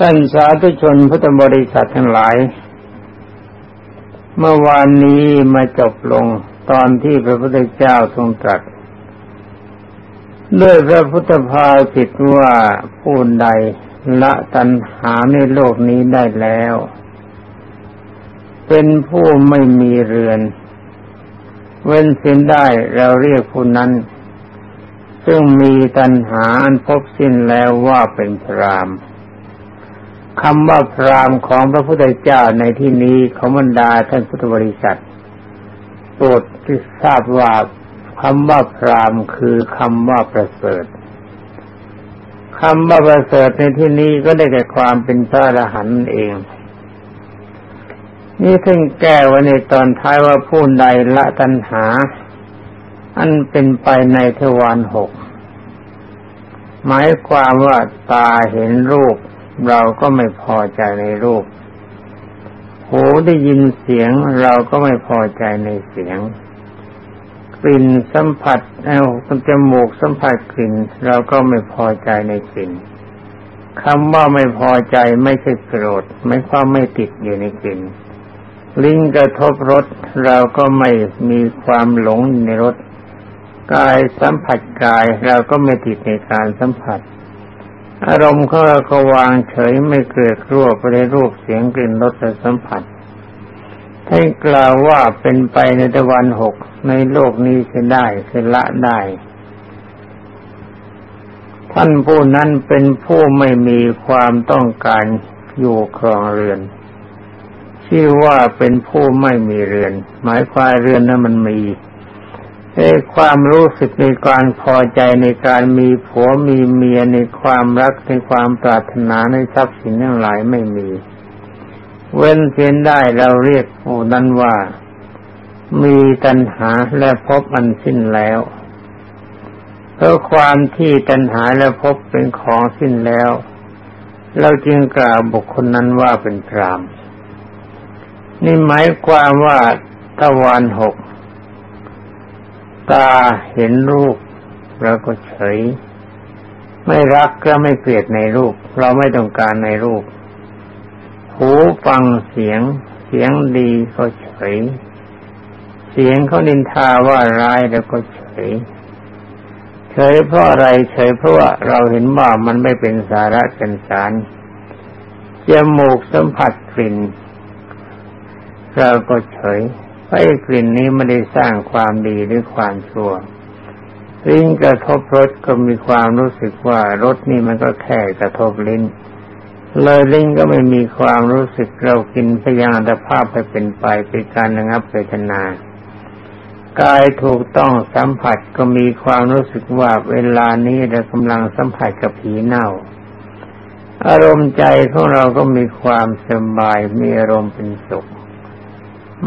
ท่านสาธุชนพุทธบริษัททั้งหลาย เมื่อวานนี้มาจบลงตอนที่พระพุทธเจ้าทรงตรัสด้วยพระพุทธภาสิทว่าผู้ใดละตัณหาในโลกนี้ได้แล้ว เป็นผู้ไม่มีเรือน เว้นเส้นได้เราเรียกผู้นั้น ซึ่งมีตัณหาอันพบสิ้นแล้วว่าเป็นพราม คำว่าพรามของพระพุทธเจ้าในที่นี้ของบรรดาท่านพุทธบริษัทโปรดที่ทราบว่าคำว่าพรามคือคำว่าประเสริฐคำว่าประเสริฐในที่นี้ก็ได้แก่ความเป็นพระอรหันต์เอง นี่ถึงแก้ไว้ในตอนท้ายว่าผู้ใดละตัณหา อันเป็นไปในเทวานหกหมายความว่าตาเห็นรูป เราก็ไม่พอใจในรูป หูได้ยินเสียง เราก็ไม่พอใจในเสียง กลิ่นสัมผัสเอาจมูกสัมผัสกลิ่น เราก็ไม่พอใจในกลิ่นคำว่าไม่พอใจไม่ใช่โกรธไม่ความไม่ติดอยู่ในกลิ่นลิ้นกระทบรสเราก็ไม่มีความหลงในรสกายสัมผัสกายเราก็ไม่ติดในการสัมผัส อารมณ์ของเราก็วางเฉยไม่เกิดรั่วไปในรูปเสียงกลิ่นรสสัมผัสท่านกล่าวว่าเป็นไปในตะวันหกในโลกนี้จะได้คือละได้ ท่านผู้นั้นเป็นผู้ไม่มีความต้องการอยู่ครองเรือน ชื่อว่าเป็นผู้ไม่มีเรือน หมายความเรือนนั้นมันมี ในความรู้สึกในการพอใจในการมีผัวมีเมียในความรักในความปรารถนาในทรัพย์สินทั้งหลายไม่มี เว้นเสียนได้เราเรียกผู้นั้นว่า มีตัณหาและพบอันสิ้นแล้วเพราะความที่ตัณหาและพบเป็นของสิ้นแล้ว เราจึงกล่าวบุคคลนั้นว่าเป็นพรามนี่หมายความว่าตะวันหก ตาเห็นรูปเราก็เฉย ไม่รักก็ไม่เกลียดในรูป เราไม่ต้องการในรูป หูฟังเสียง เสียงดีก็เฉย เสียงเขานินทาว่าร้ายแล้วก็เฉย เฉยเพราะอะไรเฉยเพราะว่าเราเห็นว่ามันไม่เป็นสาระเป็นสารจมูกสัมผัสกลิ่นเราก็เฉย เพราะกลิ่นนี้ไม่ได้สร้างความดีหรือความชั่วลิ้นกระทบรสก็มีความรู้สึกว่ารสนี่มันก็แค่กระทบลิ้น เลยลิ้นก็ไม่มีความรู้สึกเรากินพยางตภาพไปเป็นไปเป็นการระงับเวทนากายถูกต้องสัมผัสก็มีความรู้สึกว่าเวลานี้เรากำลังสัมผัสกับผีเน่า อารมณ์ใจของเราก็มีความสบายมีอารมณ์เป็นสุข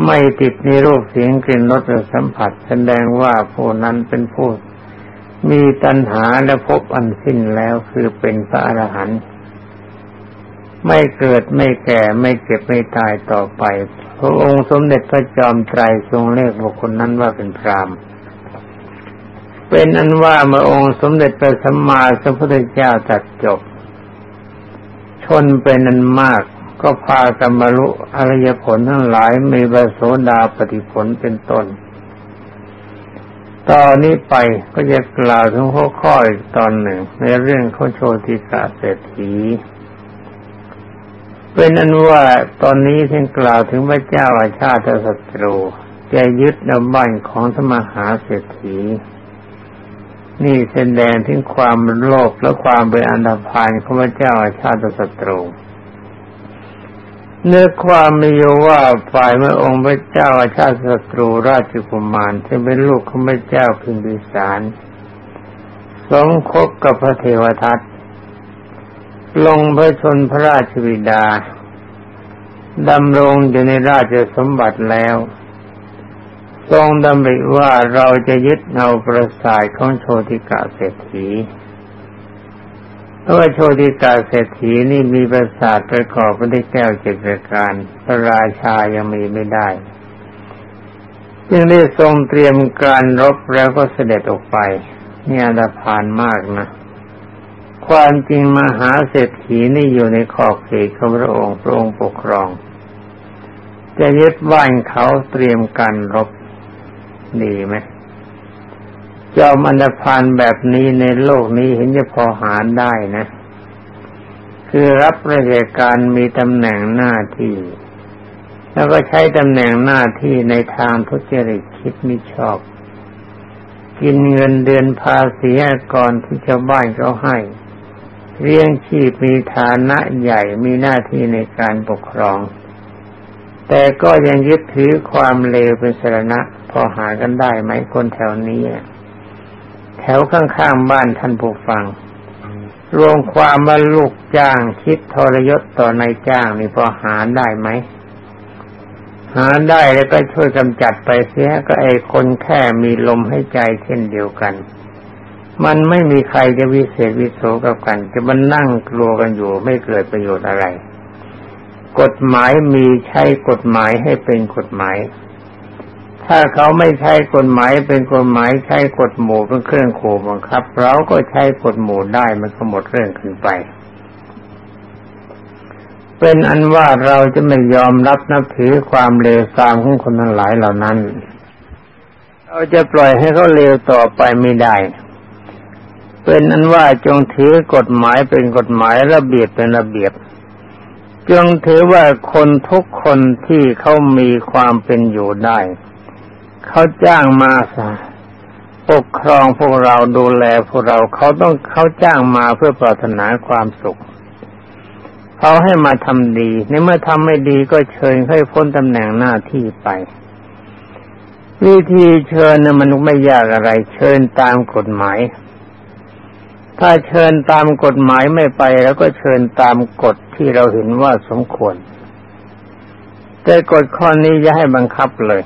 ไม่ติดในรูปเสียงกลิ่นรสและสัมผัส แสดงว่าผู้นั้นเป็นผู้มีตัณหาและพบอันสิ้นแล้วคือเป็นพระอรหันต์ไม่เกิดไม่แก่ไม่เจ็บไม่ตายต่อไป พระองค์สมเด็จพระจอมไตรทรงเรียกบุคคลนั้นว่าเป็นพรามเป็นอันว่าเมื่อองค์สมเด็จพระสัมมาสัมพุทธเจ้าตัดจบ ชนเป็นอันมาก ก็พากรรมรุอริยผลทั้งหลายมีบโสดาปฏิผลเป็นต้น ตอนนี้ไปก็จะกล่าวถึงหัวข้ออีกตอนหนึ่ง ในเรื่องของโชติกาเศรษฐีเป็นอันว่าตอนนี้ท่านกล่าวถึงพระเจ้าอาชาติศัตรูจะยึดเอาบ้านของสมหาเศรษฐี นี่แสดงถึงความโลภและความเป็นอันดพานของพระเจ้าอาชาติศัตรู เนื้อความมีอยู่ว่าฝ่ายเมื่องค์พระเจ้าอาชาติศัตรูราชกุมารที่เป็นลูกของพระเจ้าพิมพิสารสงคบกับพระเทวทัตลงพระชนพระราชบิดาดำรงอยู่ในราชสมบัติแล้ว ทรงดำริว่าเราจะยึดเอาประสาทของโชติกาเศรษฐี พราะว่าโชติกาเศรษฐีนี่มีประสาทประกอบไปด้วยแก้วเจ็ดประการ พระราชายังมีไม่ได้ จึงได้ทรงเตรียมการรบแล้วก็เสด็จออกไปนี่อันดพานมากนะ ความจริงมหาเศรษฐีนี่อยู่ในขอบเขตของพระองค์พระองค์ปกครอง จะยึดบ้านเขาเตรียมการรบดีไหม จอมอันดพานแบบนี้ในโลกนี้เห็นจะพอหาได้นะ คือรับราชการมีตำแหน่งหน้าที่ แล้วก็ใช้ตำแหน่งหน้าที่ในทางทุจริตคิดมิชอบ กินเงินเดือนภาษีก่อนที่ชาวบ้านเขาให้เลี้ยงชีพมีฐานะใหญ่มีหน้าที่ในการปกครอง แต่ก็ยังยึดถือความเลวเป็นสรณะ พอหากันได้ไหมคนแถวนี้ แถวข้างๆบ้านท่านผู้ฟัง รวมความว่าลูกจ้างคิดทรยศต่อนายจ้างนี่พอหาได้ไหม หาได้แล้วก็ช่วยกำจัดไปเสียก็ไอ้คนแค่มีลมให้ใจเช่นเดียวกัน มันไม่มีใครจะวิเศษวิโสกับกัน จะมันนั่งกลัวกันอยู่ไม่เกิดประโยชน์อะไร กฎหมายมีใช้กฎหมายให้เป็นกฎหมาย ถ้าเขาไม่ใช้กฎหมายเป็นกฎหมายใช้กฎหมู่เป็นเครื่องขู่บังคับ เราก็ใช้กฎหมู่ได้มันก็หมดเรื่องขึ้นไป เป็นอันว่าเราจะไม่ยอมรับนับถือความเลวทรามของคนทั้งหลายเหล่านั้น เราจะปล่อยให้เขาเลวต่อไปไม่ได้ เป็นนั้นว่าจงถือกฎหมายเป็นกฎหมายระเบียบเป็นระเบียบจงถือว่าคนทุกคนที่เขามีความเป็นอยู่ได้ เขาจ้างมาปกครองพวกเราดูแลพวกเราเขาต้องเขาจ้างมาเพื่อปรารถนาความสุขเขาให้มาทำดี ในเมื่อทำไม่ดีก็เชิญให้พ้นตำแหน่งหน้าที่ไปวิธีเชิญเนี่ยมันไม่ยากอะไร เชิญตามกฎหมาย ถ้าเชิญตามกฎหมายไม่ไป แล้วก็เชิญตามกฎที่เราเห็นว่าสมควร แต่กฎข้อนี้จะให้บังคับเลย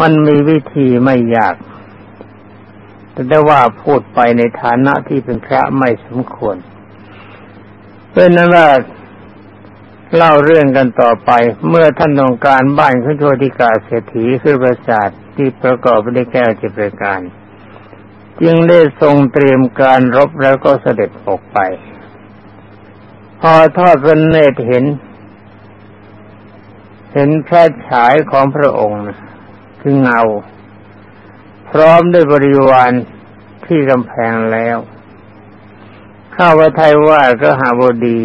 มันมีวิธีไม่ยาก แต่ได้ว่าพูดไปในฐานะที่เป็นพระไม่สมควรเป็นนั้นว่าเล่าเรื่องกันต่อไป เมื่อท่านต้องการบ้านขึ้นโทธิกาเศรษฐีคือประสาทที่ประกอบไปด้วยแก้วจิตประการ จึงได้ทรงเตรียมการรบแล้วก็เสด็จออกไป พอทอดพระเนตรเห็น เห็นแค่ฉายของพระองค์ คือเงา พร้อมด้วยบริวารที่กำแพงแล้ว ข้าวไทยว่าก็หาบดี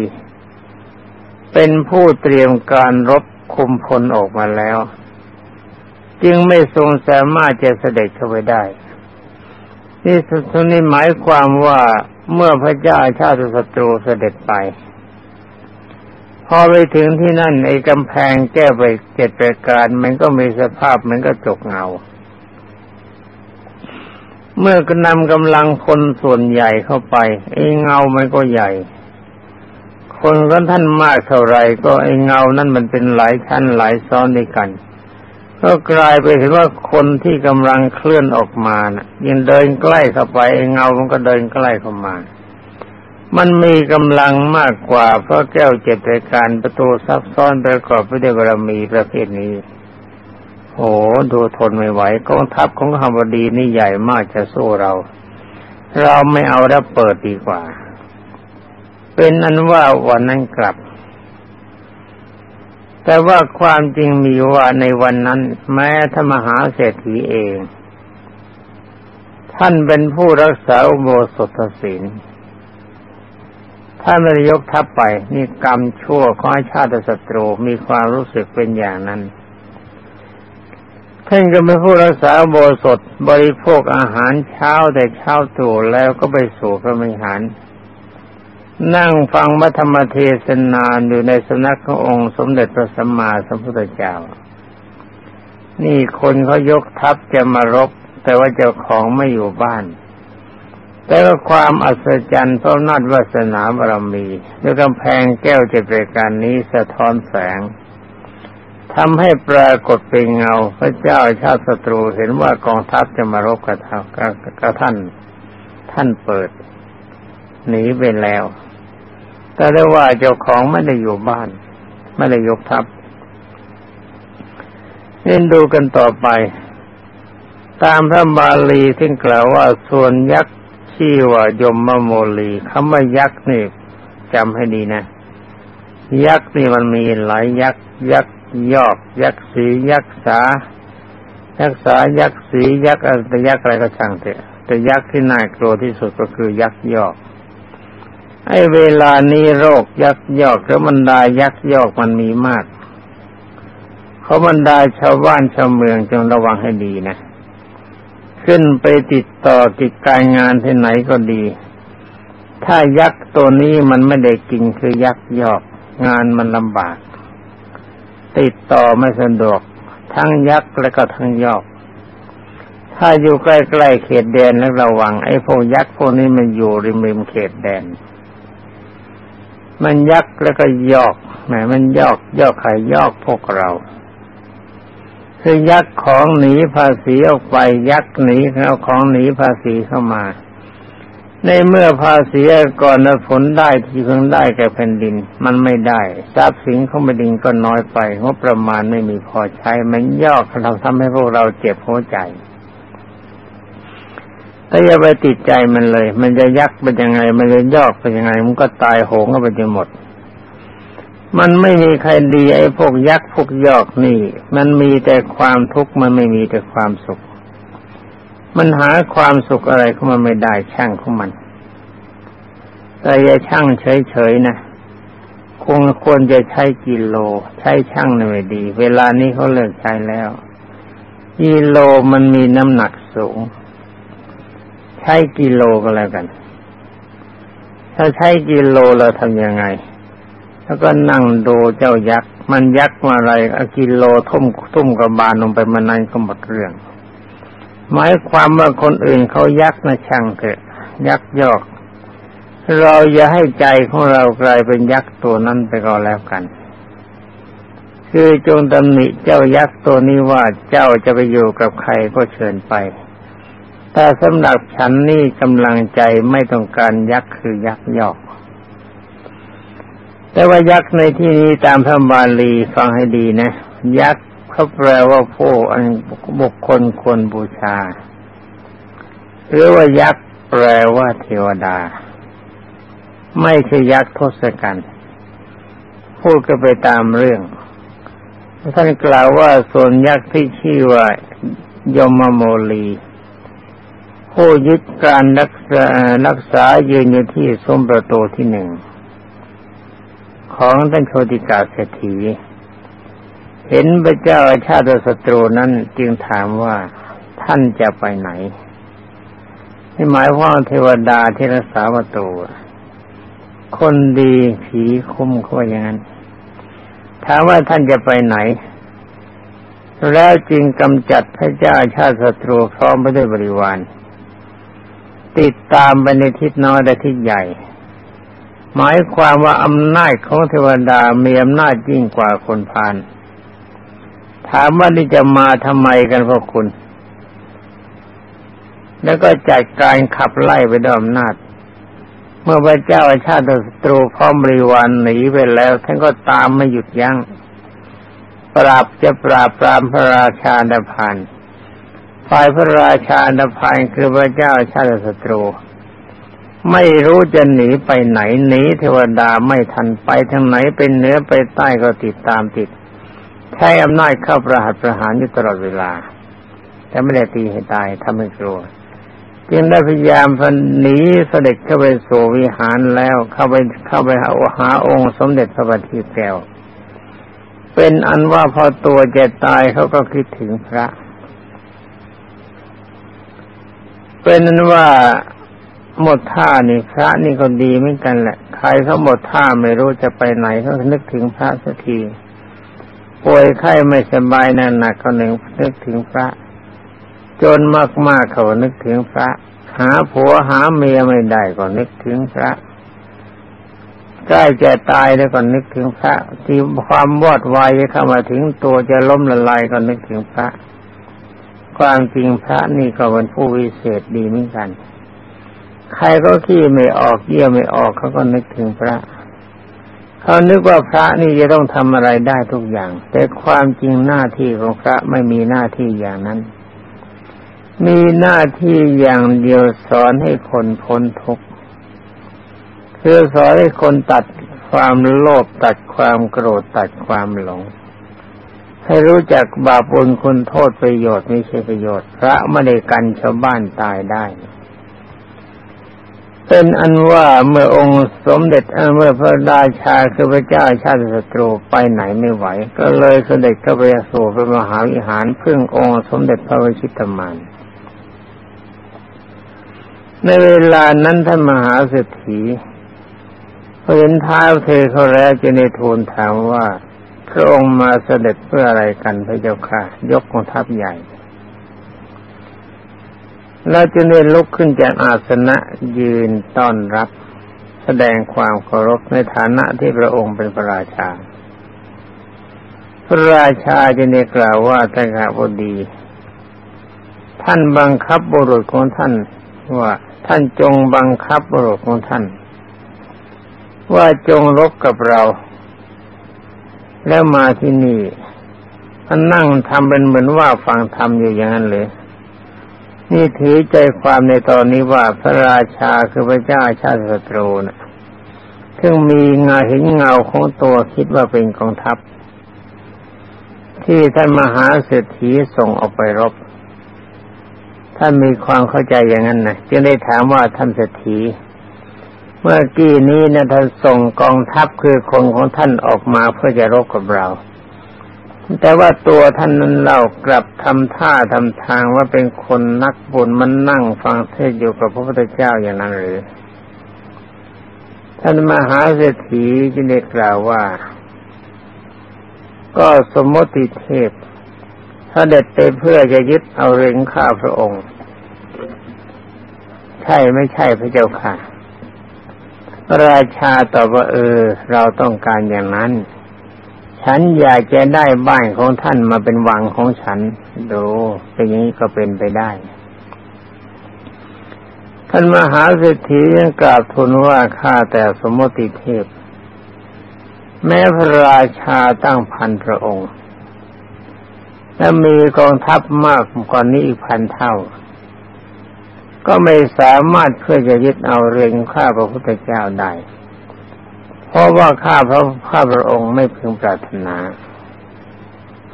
เป็นผู้เตรียมการรบคุมพลออกมาแล้ว จึงไม่ทรงสามารถจะเสด็จเข้าไปได้ นี่สุดนี้หมายความว่าเมื่อพระเจ้าชาติศัตรูเสด็จไป พอไปถึงที่นั่นไอ้กำแพงแก้ไปเจ็ดประการ มันก็มีสภาพมือนก็จกเงา เมื่อกนำกำลังคนส่วนใหญ่เข้าไปไอ้เงามันก็ใหญ่ คนก็ท่านมากเท่าไรก็ไอ้เงานั้นมันเป็นหลายชั้นหลายซ้อนด้วยกัน ก็กลายไปเห็นว่าคนที่กำลังเคลื่อนออกมานะ่ะยังเดินใกล้เข้าไปไอ้เงามันก็เดินใกล้เข้ามา มันมีกำลังมากกว่าเพราะแก้วเจ็ดรายการประตูซับซ้อนประกอบไปด้วยบารมีประเภทนี้โหดูทนไม่ไหวกองทัพของขบดีนี่ใหญ่มากจะสู้เรา เราไม่เอาแล้วเปิดดีกว่า เป็นอันว่าวันนั้นกลับ แต่ว่าความจริงมีว่าในวันนั้น แม้ธรรมหาเศรษฐีเอง ท่านเป็นผู้รักษาอโบสถศีล ท่าไม่ได้ยกทัพไปนี่กรรมชั่วของชาติศัตรูมีความรู้สึกเป็นอย่างนั้นท่านก็เป็นผู้รักษาโบสถบริโภคอาหารเช้าแต่เช้าตรู่แล้วก็ไปสู่พระมิหาร นั่งฟังมัธรรมเทศนาอยู่ในสนักขององค์สมเด็จพระสัมมาสัมพุทธเจ้า นี่คนเขายกทัพจะมารบ แต่ว่าเจ้าของไม่อยู่บ้าน แต่ว่าความอัศจรรย์เพราะนัดวาสนาบารมีด้วยกำแพงแก้วเจ็ดรายการนี้สะท้อนแสงทำให้ปรากฏเป็นเงา พระเจ้าชาติศัตรูเห็นว่ากองทัพจะมารบท่ากับท่าน ท่านเปิด หนีไปแล้ว แต่ได้ว่าเจ้าของไม่ได้อยู่บ้าน ไม่ได้ยกทัพเล่นดูกันต่อไป ตามพระบาลีที่กล่าวว่าส่วนยักษ์ ชื่อว่ายมโมลีคำว่ายักษ์นี่จำให้ดีนะ ยักษ์นี่มันมีหลายยักษ์ยักษ์ยอก ยักษ์สียักษ์สา ยักษ์สายักษ์สียักษ์อะไรยักษ์อะไรก็ช่างเถอะแต่ยักษ์ที่น่ากลัวที่สุดก็คือยักษ์ยอก ไอ้เวลานี้โรคยักษ์ยอกแล้วมันดายักษ์ยอกมันมีมากเขาบรรดาชาวบ้านชาวเมืองจงระวังให้ดีนะ ขึ้นไปติดต่อติดการงานที่ไหนก็ดี ถ้ายักษ์ตัวนี้มันไม่ได้กินคือยักษ์ยอกงานมันลำบาก ติดต่อไม่สะดวก ทั้งยักษ์และก็ทั้งยอก ถ้าอยู่ใกล้ๆเขตแดนแล้วระวัง ไอ้พวกยักษ์พวกนี้มันอยู่ริมริมเขตแดน มันยักษ์แล้วก็ยอกแหมมันยอกยอกใครยอกพวกเรา คือยักของหนีภาษีออกไป ยักหนีเอาของหนีภาษีเข้ามา ในเมื่อภาษีก่อนผลได้ที่เพิ่งได้แก่แผ่นดิน มันไม่ได้ทรัพย์สินของแผ่นดินก็น้อยไปงบประมาณไม่มีพอใช้มันย่อกเราทำให้พวกเราเจ็บหัวใจถ้าอย่าไปติดใจมันเลย มันจะยักเป็นยังไง มันจะยอกเป็นยังไง มันก็ตายโหงก็ไปจนหมด มันไม่มีใครดีไอ้พวกยักษ์พวกยอกนี่ มันมีแต่ความทุกข์มันไม่มีแต่ความสุข มันหาความสุขอะไรเข้ามาไม่ได้ช่างของมัน แต่อย่าช่างเฉยๆนะคงควรจะใช้กิโล ใช้ช่างหน่อยดี เวลานี้เขาเลิกใช้แล้วกิโลมันมีน้ำหนักสูง ใช้กิโลก็แล้วกัน ถ้าใช้กิโลเราทำยังไง แล้วก็นั่งดูเจ้ายักษ์ มันยักษ์มาอะไรอากิโลทุ่มทุ่มกระบาลลงไปมันนั่นก็หมดเรื่อง หมายความว่าคนอื่นเขายักษ์นะช่างเถอะยักษ์ยอก เราอย่าให้ใจของเรากลายเป็นยักษ์ตัวนั้นไปก็แล้วกัน คือจงตำหนิเจ้ายักษ์ตัวนี้ว่าเจ้าจะไปอยู่กับใครก็เชิญไป แต่สำหรับฉันนี่กำลังใจไม่ต้องการยักษ์คือยักษ์ยอก แต่ว่ายักษ์ในที่นี้ตามพระบาลีฟังให้ดีนะ ยักษ์เขาแปลว่าผู้อันบุคคลควรบูชา หรือว่ายักษ์แปลว่าเทวดา ไม่ใช่ยักษ์ทศกัณฐ์พูดก็ไปตามเรื่องท่านกล่าวว่าส่วนยักษ์ที่ชื่อว่ายมโมลีผู้ยึดการรักษารักษายืนอยู่ที่สมประตูที่หนึ่ง ของท่านโชติกาเศรษฐี เห็นพระเจ้าอาชาติศัตรูนั้นจึงถามว่าท่านจะไปไหนนี่หมายว่าเทวดาที่รักษาประตูคนดีผีคุ้มเขาอย่างนั้นถามว่าท่านจะไปไหน แล้วจึงกำจัดพระเจ้าชาติศัตรูพร้อมไปด้วยบริวาร ติดตามไปในทิศน้อยและทิศใหญ่ หมายความว่าอำนาจของเทวดามีอำนาจยิ่งกว่าคนพาลถามว่านี่จะมาทำไมกันพวกคุณ แล้วก็จัดการขับไล่ไปด้วยอำนาจ เมื่อพระเจ้าอาชาติศัตรูพร้อมบริวารหนีไปแล้ว ท่านก็ตามไม่หยุดยัง้ง ปราบจะปราบปรามพระราชาดพานฝ่ายพระราชาดพานคือพระเจ้าอาชาติศัตรู ไม่รู้จะหนีไปไหนหนีเทวดาไม่ทันไปทางไหนเป็นเหนือไปใต้ก็ติดตามติด ใช้อำนาจเข้าประหัตประหารอยู่ตลอดเวลา แต่ไม่ได้ตีให้ตายทำให้กลัวจึงได้พยายามพันหนีเสด็จเข้าไปสู่วิหารแล้วเข้าไปเข้าไปหาหาองค์สมเด็จพระบัณฑิตแก้ว เป็นอันว่าพอตัวจะตายเขาก็คิดถึงพระ เป็นนั้นว่า หมดท่านี่พระนี่ก็ดีเหมือนกันแหละ ใครเขาหมดท่าไม่รู้จะไปไหนเขานึกถึงพระสักที ป่วยไข้ไม่สบายนั่นหนักเขาหนึ่งนึกถึงพระ จนมากๆเขานึกถึงพระ หาผัวหาเมียไม่ได้ก็นึกถึงพระใกล้จะตายแล้วก็นึกถึงพระ ที่ความวอดวายจะเข้ามาถึงตัวจะล้มละลายก็นึกถึงพระ ความจริงพระนี่ก็เป็นผู้วิเศษดีเหมือนกัน ใครก็ขี้ไม่ออกเยี่ยไม่ออกเขาก็นึกถึงพระเขานึกว่าพระนี่จะต้องทำอะไรได้ทุกอย่าง แต่ความจริงหน้าที่ของพระไม่มีหน้าที่อย่างนั้น มีหน้าที่อย่างเดียวสอนให้คนพ้นทุกข์คือสอนให้คนตัดความโลภตัดความโกรธตัดความหลง ให้รู้จักบาปบุญคุณโทษประโยชน์ไม่ใช่ประโยชน์ พระไม่ได้กันชาวบ้านตายได้ เป็นอันว่าเมื่อองค์สมเด็จเมื่อพระราชาคือพระเจ้าชาติศัตรูไปไหนไม่ไหว ก็เลยเสด็จเข้าไปสู่พระมหาวิหารพึ่งองค์สมเด็จพระวชิตมานในเวลานั้นท่านมหาเศรษฐีเห็นท้าวเธอเขาแล้วจะในทูลถามว่า พระองค์มาเสด็จเพื่ออะไรกันพระเจ้าค่ะ ยกกองทัพใหญ่ เราจะเน้ลุกขึ้นจากอาสนะยืนต้อนรับ แสดงความเคารพในฐานะที่พระองค์เป็นพระราชา พระราชาจะได้กล่าวว่าแต่ขาบดี ท่านบังคับบุรุษของท่านว่าท่านจงบังคับบุรุษของท่าน ว่าจงรบกับเรา แล้วมาที่นี่ท่านนั่งทำเป็นเหมือนว่าฟังธรรมอยู่อย่างนั้นเลย นี่ถือใจความในตอนนี้ว่าพระราชาคือพระเจ้าชาติศัตรูนะซึ่งมีเงาเห็นเงาของตัวคิดว่าเป็นกองทัพ ที่ท่านมหาเศรษฐีส่งออกไปรบ ท่านมีความเข้าใจอย่างนั้นนะจึงได้ถามว่าท่านเศรษฐี เมื่อกี้นี้นะท่านส่งกองทัพคือคนของท่านออกมาเพื่อจะรบกับเรา แต่ว่าตัวท่านนั้นเรากลับทำท่าทำทางว่าเป็นคนนักบุญมันนั่งฟังเทศอยู่กับพระพุทธเจ้าอย่างนั้นหรือ ท่านมหาเศรษฐีจึงได้กล่าวว่า ก็สมมติเทพถ้าเด็ดไปเพื่อจะยึดเอาเรงข้าพระองค์ ใช่ไม่ใช่พระเจ้าค่ะ ราชาตอบว่าเออ เราต้องการอย่างนั้น ฉันอยากจะได้บ้านของท่านมาเป็นวังของฉัน ดูเป็นอย่างนี้ก็เป็นไปได้ ท่านมหาเศรษฐียังกราบทูลว่าข้าแต่สมมติเทพ แม้พระราชาตั้งพันพระองค์ และมีกองทัพมากกว่านี้อีกพันเท่า ก็ไม่สามารถเพื่อจะยึดเอาเรือนข้าพระพุทธเจ้าได้ เพราะว่าข้าพระข้าพระองค์ไม่พึงปรารถนา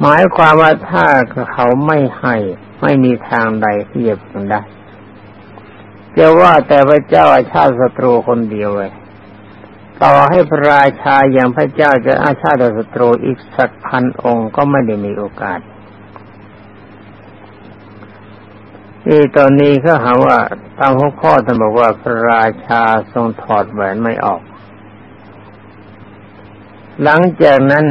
หมายความว่าถ้าเขาไม่ให้ไม่มีทางใดที่จะพึงได้จะว่าแต่พระเจ้าอาชาติศัตรูคนเดียวเลยต่อให้พระราชาอย่างพระเจ้าจะอาชาติศัตรูอีกสักพันองค์ก็ไม่ได้มีโอกาสนี่ตอนนี้เขาหาว่าตามหัวข้อท่านบอกว่าพระราชาทรงถอดแหวนไม่ออก หลังจากนั้น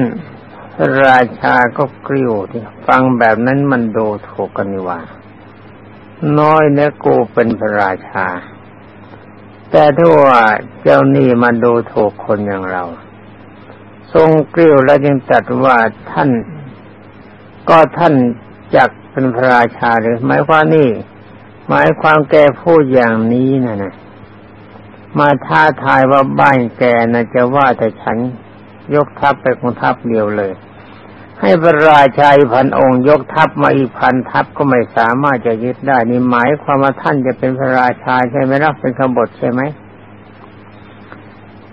ราชาก็กริ้วที่ฟังแบบนั้นมันดูถูกกันนี่ว่า น้อยเนื้อกูเป็นพระราชา แต่ถ้าว่าเจ้านี่มาดูถูกคนอย่างเรา ทรงกริ้วแล้วยังตัดว่าท่าน ก็ท่านจักเป็นพระราชาหรือหมายความนี่ หมายความแกพูดอย่างนี้นะนะมาท้าทายว่าบ้านแกนะจะว่าแต่ฉัน ยกทัพไปของทัพเดียวเลย ให้พระราชาพันองค์ ยกทัพมาอีกพันทัพก็ไม่สามารถจะยึดได้นี่หมายความว่าท่านจะเป็นพระราชาใช่ไหมนะเป็นขบฏใช่ไหม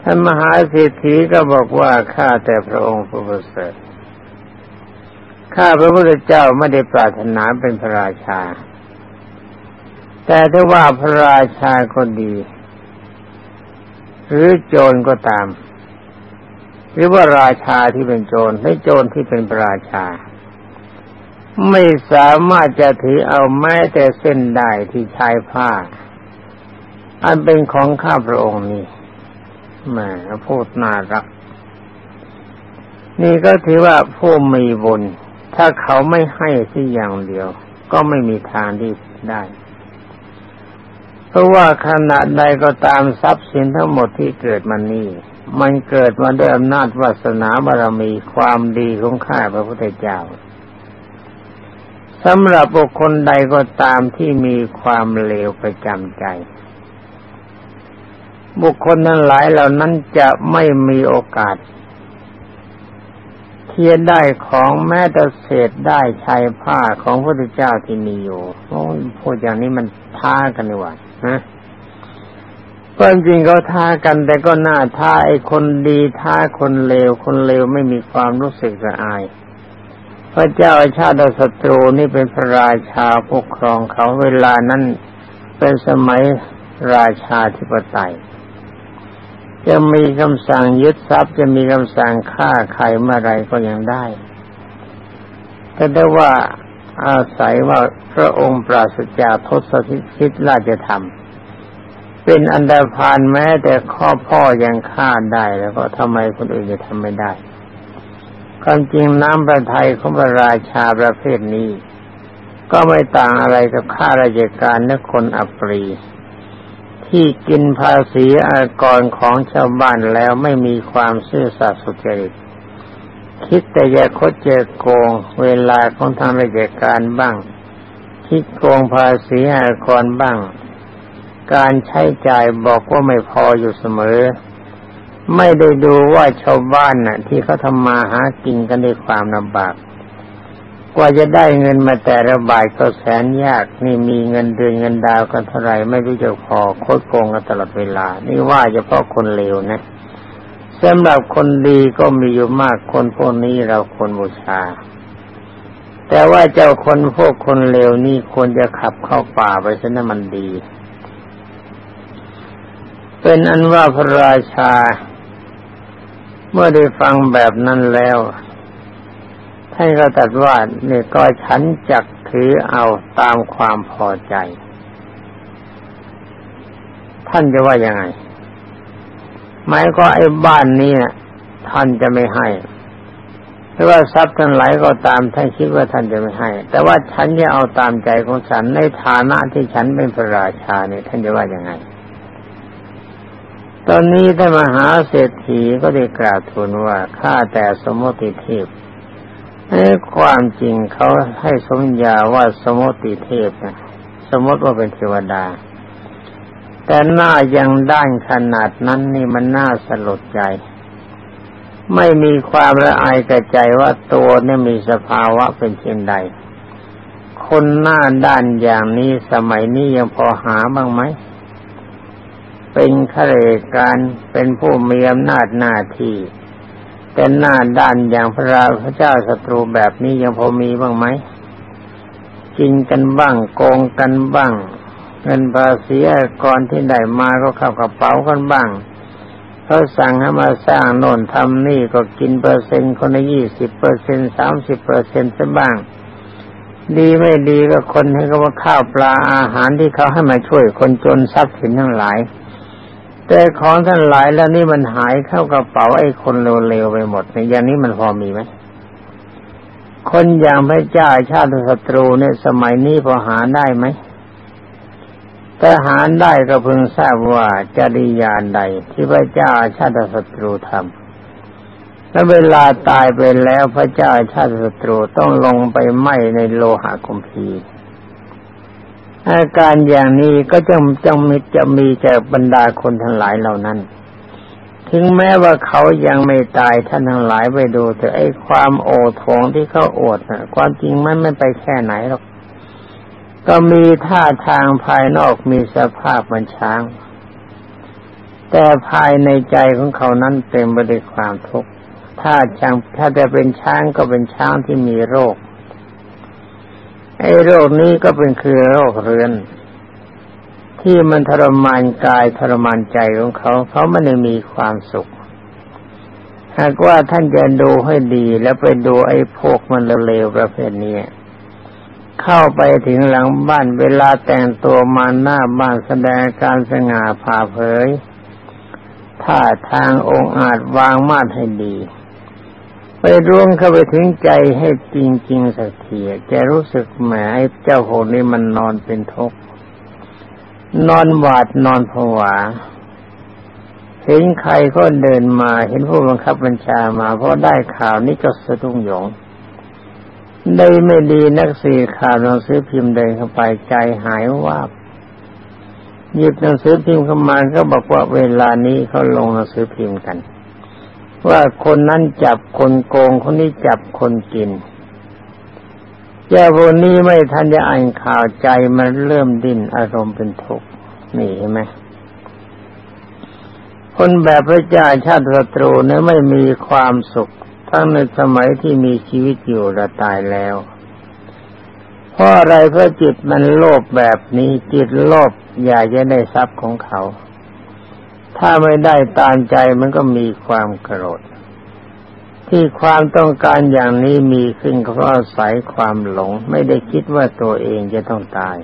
ท่านมหาเศรษฐีก็บอกว่าข้าแต่พระองค์ผู้ประเสริฐข้าพระพุทธเจ้าไม่ได้ปรารถนาเป็นพระราชา แต่ถ้าว่าพระราชาก็ดี หรือโจรก็ตาม หรือว่าราชาที่เป็นโจรหรือโจรที่เป็นระราชา ไม่สามารถจะถือเอาแม้แต่เส้นได้ที่ชายผ้า อันเป็นของข้าพระองค์นี่แหมพูดน่ารัก นี่ก็ถือว่าผู้มีบุญถ้าเขาไม่ให้สิอย่างเดียว ก็ไม่มีทางที่ได้ เพราะว่าขณะใดก็ตามทรัพย์สินทั้งหมดที่เกิดมานี่ มันเกิดมาด้วยอำนาจวาสนาบารมีความดีของข้าพระพุทธเจ้าสำหรับบุคคลใดก็ตามที่มีความเลวประจำใจ บุคคลนั้นหลายเหล่านั้นจะไม่มีโอกาสทที่จะได้ของแม้แต่เศษได้ชายผ้าของพระพุทธเจ้าที่มีอยู่โอ้พูดอย่างนี้มันท้ากันนี่ว่าฮะ ความจริงเขาท้ากัน แต่ก็น่าท้าไอ้คนดีท้าคนเลว คนเลวไม่มีความรู้สึกละอาย พระเจ้าชาติศัตรูนี่เป็นพระราชาปกครองเขาเวลานั้นเป็นสมัยราชาธิปไตย จะมีคำสั่งยึดทรัพย์จะมีคำสั่งฆ่าใครเมื่อไรก็ยังได้ แต่ได้ว่าอาศัยว่าพระองค์ปราศจากทศพิษราชธรรม เป็นอันดาพานแม้แต่ข้อพ่อยังฆ่าได้แล้วก็ทำไมคนอื่นจะทำไม่ได้ความจริงน้ำประทัยของพระราชาประเภทนี้ ก็ไม่ต่างอะไรกับข้าราชการและคนอัปรี ที่กินภาษีอากรของชาวบ้านแล้วไม่มีความซื่อสัตย์สุจริตคิดแต่จะคดเจโกงเวลาของทางราชการบ้าง คิดโกงภาษีอากรบ้าง การใช้จ่ายบอกว่าไม่พออยู่เสมอ ไม่ได้ดูว่าชาวบ้านน่ะ ที่เขาทำมาหากินกันด้วยความลำบาก กว่าจะได้เงินมาแต่ละบาทก็แสนยากนี่มีเงินเดือนเงินดาวกันเท่าไรไม่รู้จะพอโคตรโกงกันตลอดเวลา นี่ว่าเฉพาะคนเลวนะสำหรับคนดีก็มีอยู่มากคนพวกนี้เราควรบูชา แต่ว่าเจ้าคนพวกคนเลวนี่ควรจะขับเข้าป่าไปซะนะมันดี เป็นอันว่าพระราชา เมื่อได้ฟังแบบนั้นแล้วท่านก็ตัดว่าเนี่ยก็ฉันจักถือเอาตามความพอใจ ท่านจะว่ายังไงหมายก็ไอ้บ้านนี้ท่านจะไม่ให้หรือว่าทรัพย์ทั้งหลายก็ตามท่านคิดว่าท่านจะไม่ให้ แต่ว่าฉันจะเอาตามใจของฉันในฐานะที่ฉันเป็นพระราชาเนี่ยท่านจะว่ายังไง ตอนนี้ท่ามหาเศรษฐีก็ได้กราบทูลว่าข้าแต่สมมติเทพในความจริงเขาให้สมญาว่าสมมติเทพนะสมมติว่าเป็นเทวดา แต่หน้ายังด้านขนาดนั้นนี่มันน่าสลดใจ ไม่มีความละอายกระใจว่าตัวเนี่ยมีสภาวะเป็นเช่นใด คนหน้าด้านอย่างนี้สมัยนี้ยังพอหาบ้างไหม เป็นข้าราชการเป็นผู้มีอำนาจหน้าที่ แต่หน้าด้านอย่างพระราพระเจ้าศัตรูแบบนี้ยังพอมีบ้างไหมกินกันบ้างโกงกันบ้างเงินภาษีก่อนที่ได้มาก็เข้ากระเป๋ากันบ้างเขาสั่งให้มาสร้างโน่นทำนี่ก็กินเปอร์เซ็นต์คนละยี่สิบเปอร์เซ็นสามสิบเปอร์เซ็นต์ซะบ้าง ดีไม่ดีก็คนให้เขาว่าข้าวปลาอาหารที่เขาให้มาช่วยคนจนทรัพย์สินทั้งหลาย แต่ของท่านหลายแล้วนี่มันหายเข้ากระเป๋าไอ้คนเร็วๆไปหมดในอย่างนี้มันพอมีไหมคนอย่างพระเจ้าชาติศัตรูเนี่ยสมัยนี้พอหาได้ไหมแต่หาได้ก็เพิ่งทราบว่าจริยานใด ที่พระเจ้าชาติศัตรูทำแล้วเวลาตายไปแล้วพระเจ้าชาติศัตรูต้องลงไปไหมในโลหะคุมพี อาการอย่างนี้ก็จะจะมีจะมีจากบรรดาคนทั้งหลายเหล่านั้น ถึงแม้ว่าเขายังไม่ตายท่านทั้งหลายไปดูแต่ไอ้ความโอทองที่เขาโอดนะความจริงมันไม่ไปแค่ไหนหรอก ก็มีท่าทางภายนอกมีสภาพมันช้าง แต่ภายในใจของเขานั้นเต็มไปด้วยความทุกข์ถ้าช้างถ้าจะเป็นช้างก็เป็นช้างที่มีโรค ไอ้โรคนี้ก็เป็นคือโรคเรื้อนที่มันทรมานกายทรมานใจของเขาเขาไม่ได้มีความสุข หากว่าท่านจะดูให้ดีแล้วไปดูไอ้พวกมันเลวประเภทนี้เข้าไปถึงหลังบ้านเวลาแต่งตัวมาหน้าบ้านแสดงการสง่าผ่าเผยท่าทางองค์อาจวางมาดให้ดี ไปร่วงเข้าไปถึงใจให้จริง ๆสักทีจะรู้สึกแหมเจ้าโหนี่มันนอนเป็นทุกข์นอนหวาดนอนผวา เห็นใครก็เดินมา เห็นผู้บังคับบัญชามา เพราะได้ข่าวนี้ก็สะดุ้งหยง ได้ไม่ดีนักสื่อข่าวหนังสือพิมพ์เดินเข้าไปใจหายว่าหยิบหนังสือพิมพ์เข้ามาก็บอกว่าเวลานี้เขาลงหนังสือพิมพ์กัน ว่าคนนั้นจับคนโกงคนนี้จับคนกินแย่วันนี้ไม่ทันจะอ่านข่าวใจมันเริ่มดิ้นอารมณ์เป็นทุกข์นี่เห็นไหมคนแบบพระเจ้าชาติศัตรูเนี่ยไม่มีความสุข ทั้งในสมัยที่มีชีวิตอยู่และตายแล้วเพราะอะไรเพราะจิตมันโลภแบบนี้จิตโลภอยากจะได้ทรัพย์ของเขา ถ้าไม่ได้ตามใจมันก็มีความโกรธ ที่ความต้องการอย่างนี้มีขึ้นก็เพราะอาศัยความหลง ไม่ได้คิดว่าตัวเองจะต้องตาย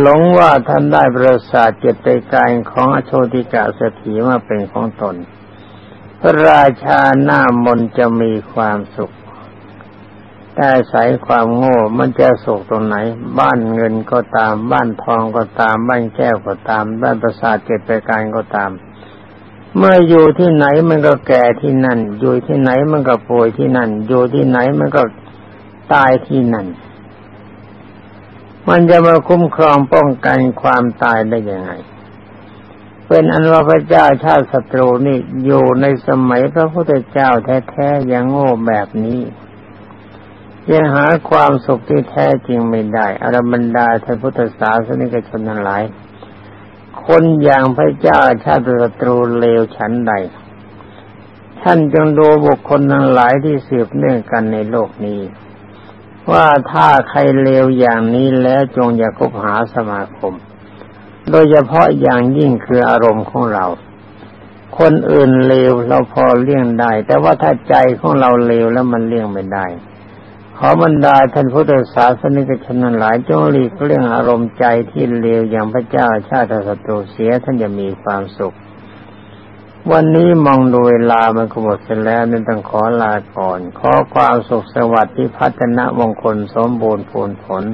หลงว่าท่านได้ประสาทเจตใจกายของอโชติกาเสถีมาเป็นของตน พระราชาหน้ามนจะมีความสุข แต่ใส่ความโง่มันจะสุขตรงไหน บ้านเงินก็ตาม บ้านทองก็ตาม บ้านแก้วก็ตาม บ้านประสาทเจตใจกายก็ตาม เมื่ออยู่ที่ไหนมันก็แก่ที่นั่น อยู่ที่ไหนมันก็ป่วยที่นั่น อยู่ที่ไหนมันก็ตายที่นั่น มันจะมาคุ้มครองป้องกันความตายได้ยังไง เป็นอันว่าพระเจ้าชาติศัตรูนี่อยู่ในสมัยพระพุทธเจ้าแท้ๆยังโง่แบบนี้ ยังหาความสุขที่แท้จริงไม่ได้อรบรรดาท่านพุทธศาสนิกชนทั้งหลาย คนอย่างพระเจ้าชาติศัตรูเลวฉันใด ท่านจงดูบุคคลทั้งหลายที่สืบเนื่องกันในโลกนี้ ว่าถ้าใครเลวอย่างนี้แล้วจงอย่าคบหาสมาคม โดยเฉพาะอย่างยิ่งคืออารมณ์ของเรา คนอื่นเลวเราพอเลี่ยงได้ แต่ว่าถ้าใจของเราเลวแล้วมันเลี่ยงไม่ได้ อบรรดาท่านพุทธศาสนิกชนหลายจงหลีกเรื่องอารมณ์ใจที่เลวอย่างพระเจ้าชาติศัตรูเสียท่านจะมีความสุข วันนี้มองดูเวลามันก็หมดเสร็จแล้วนั่นต้องขอลาก่อน ขอความสุขสวัสดิ์ที่พัฒนามงคลสมบูรณ์ผลผล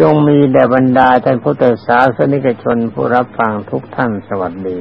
จงมีแด่บรรดาท่านพุทธศาสนิกชนผู้รับฟังทุกท่านสวัสดี